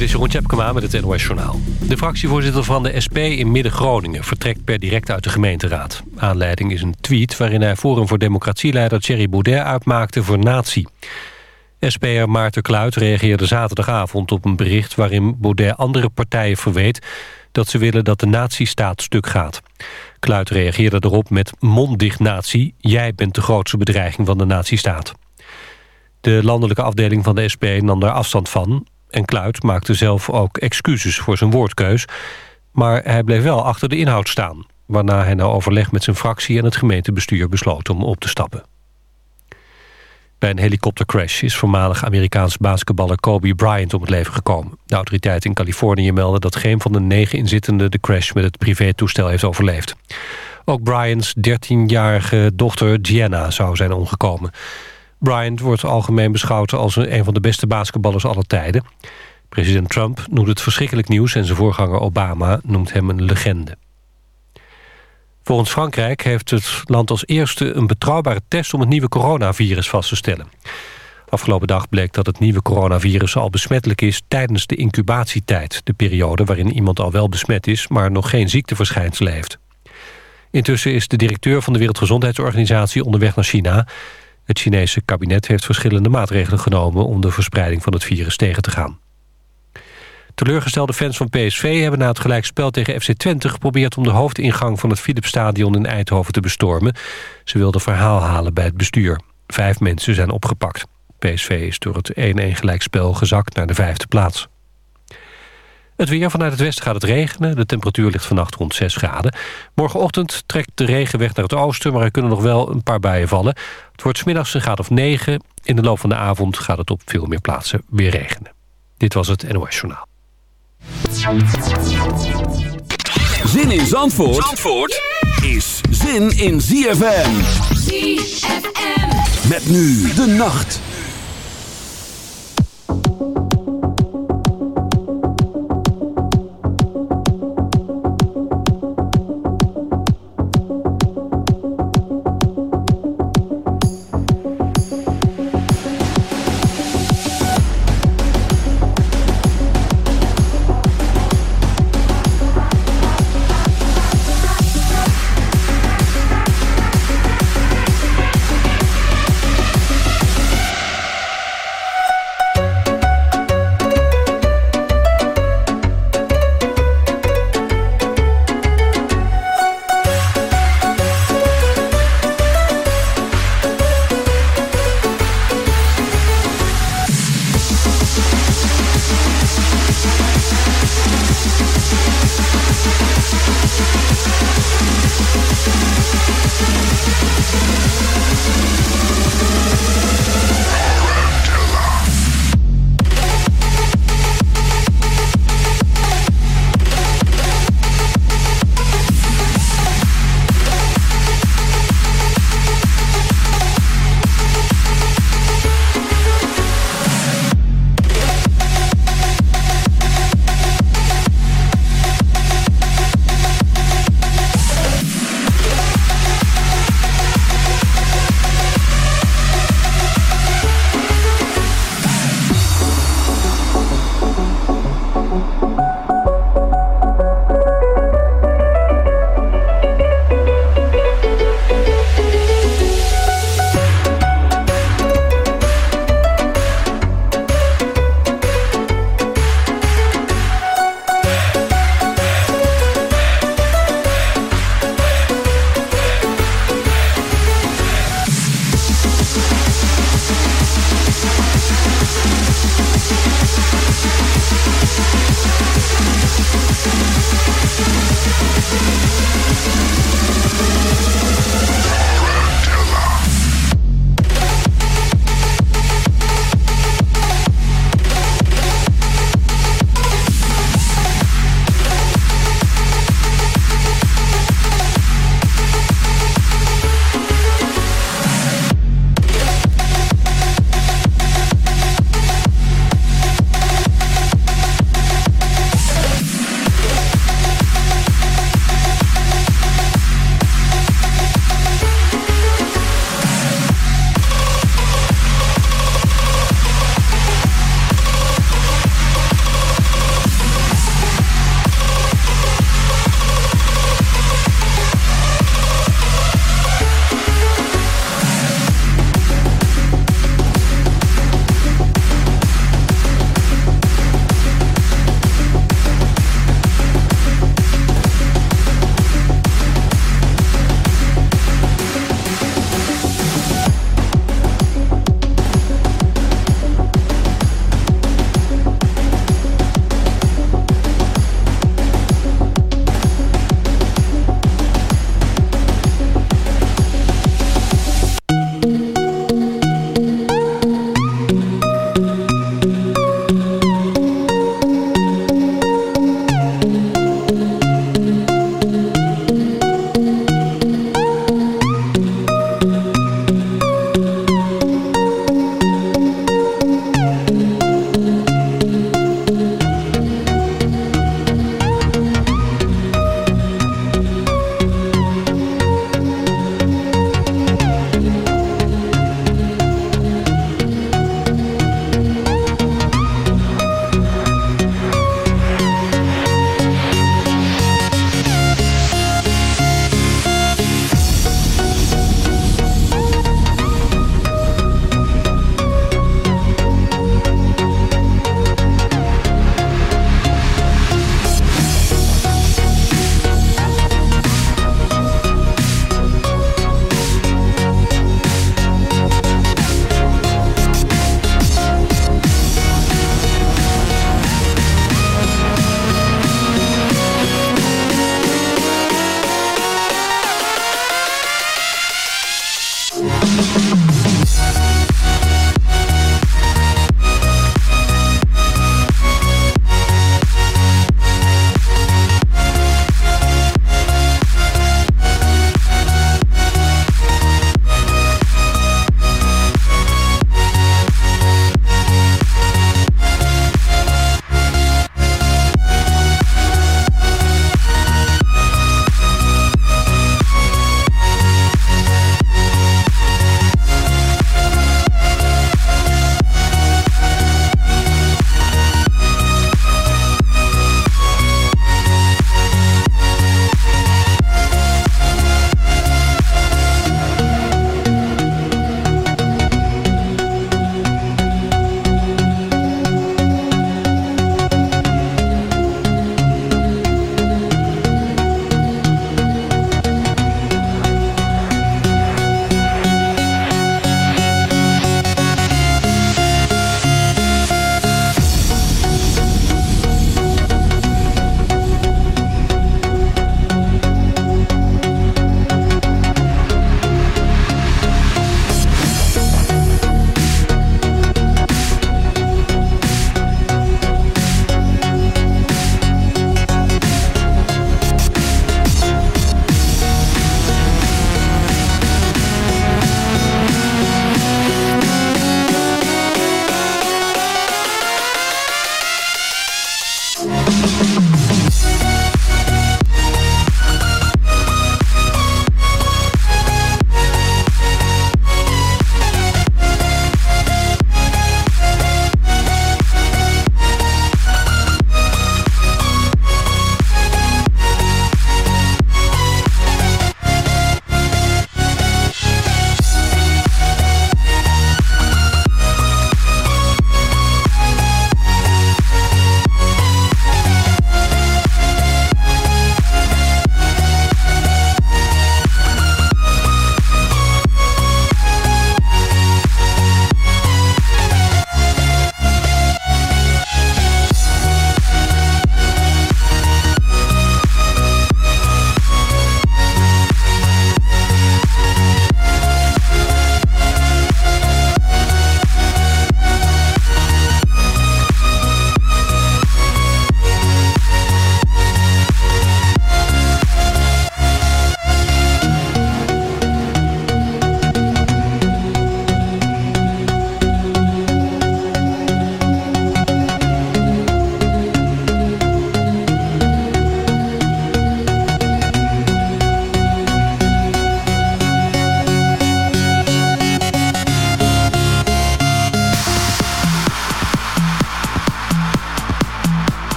Dit is Jeroen Tjepkema met het NOS Journaal. De fractievoorzitter van de SP in Midden-Groningen vertrekt per direct uit de gemeenteraad. Aanleiding is een tweet waarin hij Forum voor Democratieleider Thierry Baudet uitmaakte voor nazi. SP'er Maarten Kluit reageerde zaterdagavond op een bericht... waarin Baudet andere partijen verweet dat ze willen dat de nazistaat stuk gaat. Kluit reageerde erop met monddicht nazi, jij bent de grootste bedreiging van de nazistaat. De landelijke afdeling van de SP nam daar afstand van... en Kluit maakte zelf ook excuses voor zijn woordkeus... maar hij bleef wel achter de inhoud staan... waarna hij na overleg met zijn fractie en het gemeentebestuur besloot om op te stappen. Bij een helikoptercrash is voormalig Amerikaans basketballer Kobe Bryant om het leven gekomen. De autoriteiten in Californië melden dat geen van de negen inzittenden de crash met het privétoestel heeft overleefd. Ook Bryants 13-jarige dochter Gianna zou zijn omgekomen. Bryant wordt algemeen beschouwd als een van de beste basketballers aller tijden. President Trump noemt het verschrikkelijk nieuws... en zijn voorganger Obama noemt hem een legende. Volgens Frankrijk heeft het land als eerste een betrouwbare test... om het nieuwe coronavirus vast te stellen. Afgelopen dag bleek dat het nieuwe coronavirus al besmettelijk is... tijdens de incubatietijd, de periode waarin iemand al wel besmet is... maar nog geen ziekteverschijnselen heeft. Intussen is de directeur van de Wereldgezondheidsorganisatie onderweg naar China... Het Chinese kabinet heeft verschillende maatregelen genomen... om de verspreiding van het virus tegen te gaan. Teleurgestelde fans van PSV hebben na het gelijkspel tegen FC Twente... geprobeerd om de hoofdingang van het Philipsstadion in Eindhoven te bestormen. Ze wilden verhaal halen bij het bestuur. Vijf mensen zijn opgepakt. PSV is door het 1-1 gelijkspel gezakt naar de vijfde plaats. Het weer vanuit het westen gaat het regenen. De temperatuur ligt vannacht rond 6 graden. Morgenochtend trekt de regen weg naar het oosten... maar er kunnen nog wel een paar buien vallen. Het wordt smiddags een graad of 9. In de loop van de avond gaat het op veel meer plaatsen weer regenen. Dit was het NOS Journaal. Zin in Zandvoort, Zandvoort is zin in ZFM. ZFM. Met nu de nacht.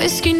es ging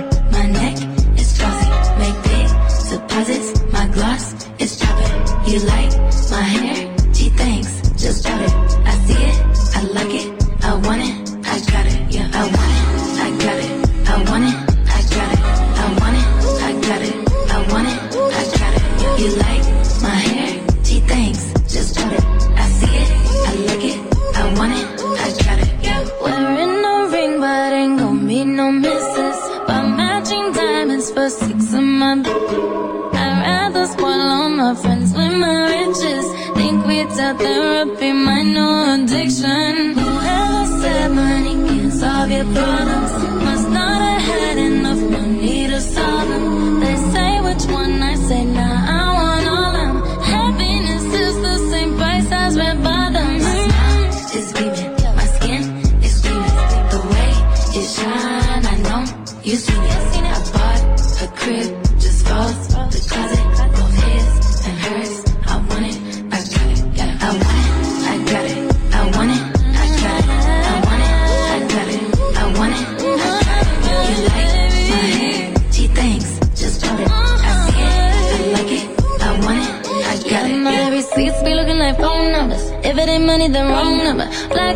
houses?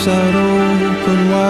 Arms out open wide.